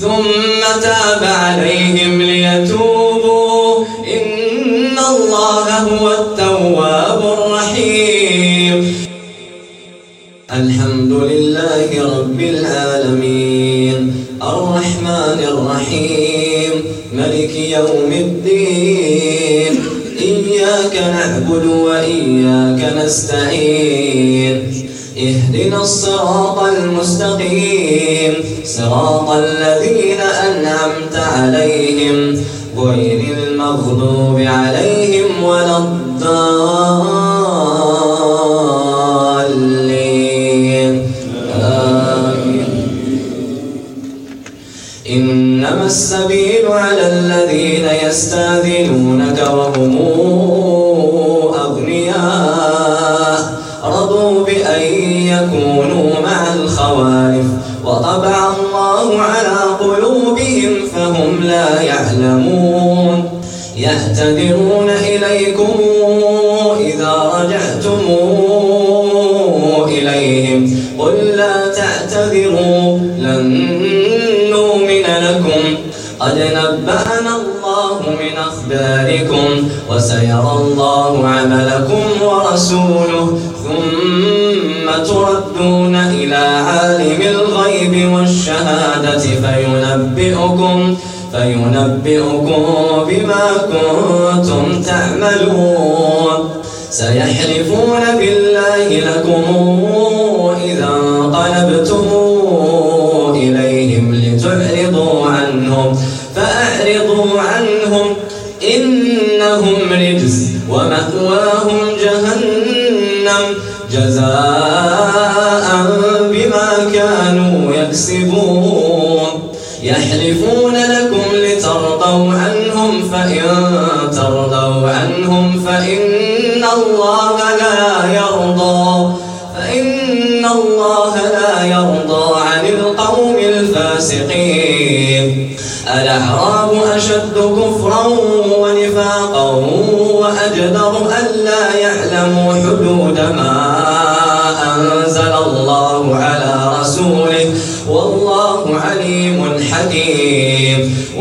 ثم تاب عليهم ليتوبوا. إن الله هو التواب الرحيم. الحمد لله رب العالمين. الرحمن الرحيم. ملك يوم الدين. إياك نعبد وإياك نستعين. اهدنا الصراط المستقيم صراط الذين أنعمت عليهم غير المغضوب عليهم ولا الضالين. آمين. إنما السبيل على الذين يستاذنونك وهم الله من أخباركم وسيرى الله عملكم ورسوله ثم تردون إلى عالم الغيب والشهادة فينبئكم فينبئكم بما كنتم تعملون سيحلفون بالله لكم إذا انقلبتم رجس ومأواهم جهنم جزاء بما كانوا يكسبون. يحلفون لكم لترضوا عنهم فإن ترضوا عنهم فإن الله لا يرضى. فإن الله لا يرضى عن القوم الفاسقين. الأعراب أشد كفرا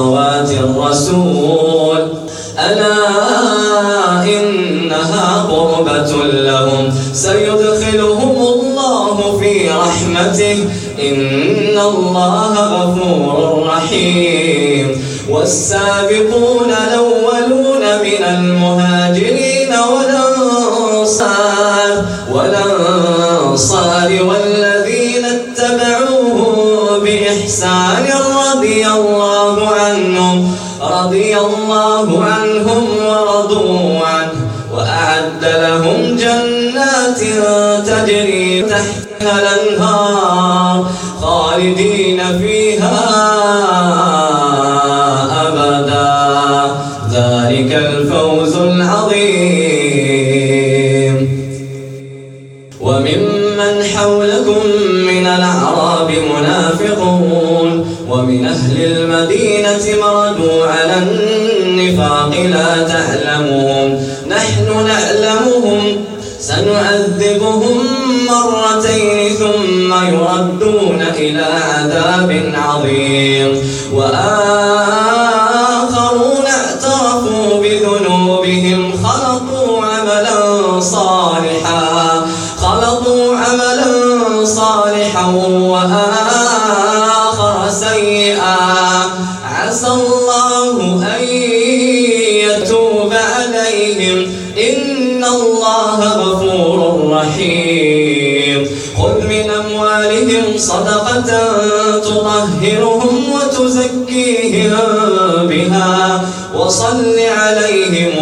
الله وصلوات الرسول. ألا إنها قربة لهم. سيدخلهم الله في رحمته. إن الله غفور رحيم. والسابقون الأولون من المهاجرين تحتها إلى عذاب عظيم. وآخرون تطهرهم وتزكيهم بها. وصل عليهم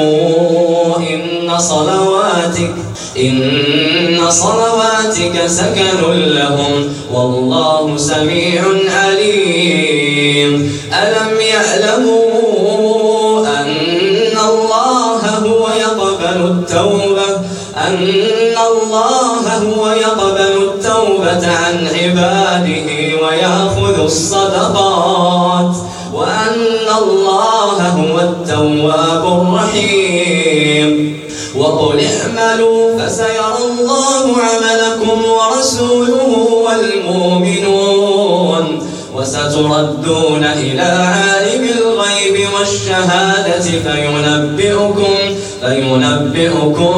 إن صلواتك إن صلواتك سكن لهم والله سميع عليم. ألم يعلموا أن الله هو يقبل التوبة؟ أن الله هو يقبل التوبة عن عباده ويأخذ الصدقات وأن الله هو التواب الرحيم. وقل اعملوا فسيرى الله عملكم ورسوله والمؤمنون. وستردون إلى عالم الغيب والشهادة فينبئكم, فينبئكم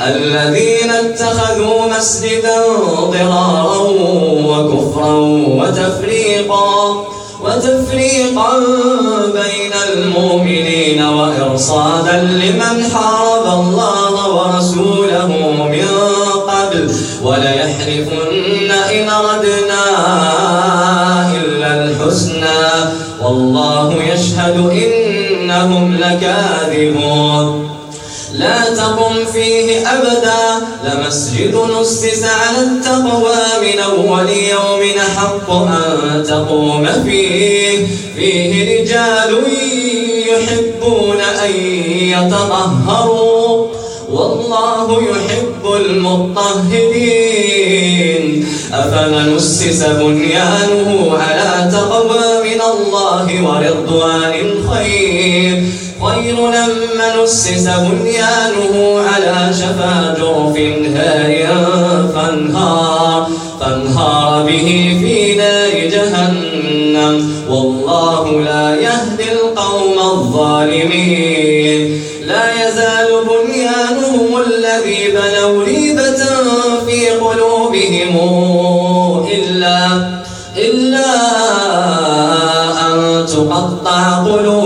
الذين اتخذوا مسجدا ضرارا وكفرا وتفريقا وتفريقا بين المؤمنين وإرصادا لمن حارب الله فيه أبدا لمسجد نسس على التقوى من أول يوم حق أن تقوم فيه. فيه رجال يحبون أن يتطهروا والله يحب المطهرين. أفمن أسس بنيانه على تقوى من الله ورضوان خير؟ خير لما نسس بنيانه على شفا جرف هار فانهار, فانهار به في نار جهنم. والله لا يهدي القوم الظالمين. لا يزال بنيانهم الذي بنوا ريبة في قلوبهم إلا, إلا أن تقطع قلوبهم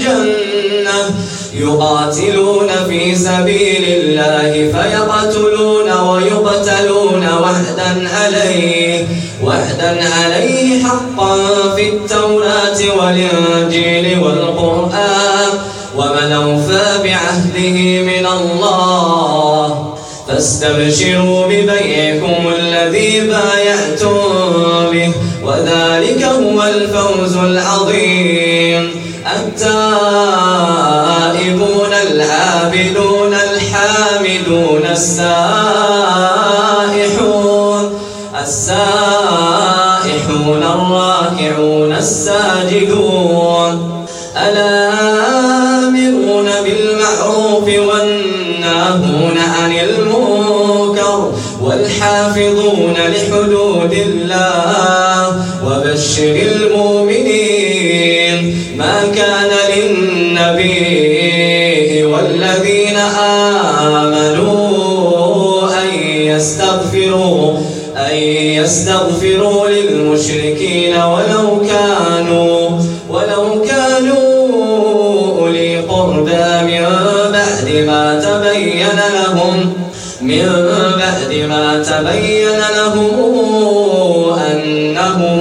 الجنة يقاتلون في سبيل الله فيقتلون ويقتلون وحدا عليه وعدا عليه حقا في التوراة والإنجيل والقرآن ومن أوفى بعهده من الله فاستبشروا ببيعكم الذي بايعتم به وذلك هو الفوز العظيم. التائبون العابدون الحامدون السائحون. السائحون والحافظون لحدود الله وبشر المؤمنين ما كان للنبي والذين آمنوا أن يستغفروا أن يستغفروا للمشركين ولو كانوا ولو كانوا أولي قربى من بعد ما تبين لهم. من بعد ما تبين لهم أنهم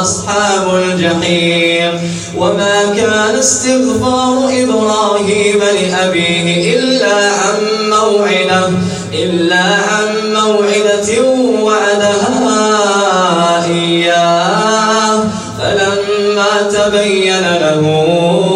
أصحاب الجحيم. وما كان استغفار إبراهيم لأبيه إلا عن موعدة إلا عن موعدة وعدها إياه. فلما تبين تبرأ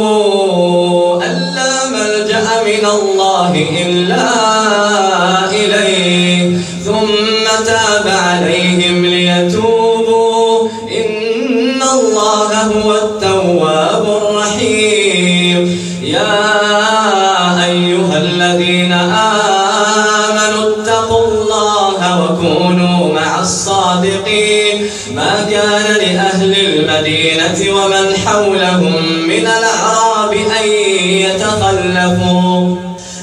الله إلا إليه ثم تاب عليهم ليتوبوا. إن الله هو التواب الرحيم. يا أيها الذين آمنوا اتقوا الله وكونوا مع الصادقين. ما كان لأهل المدينة ومن حولهم من الأعراب أن يتخلفوا.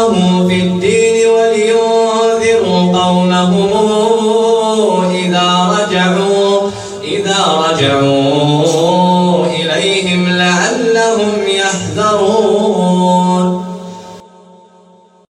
ليتفقهوا في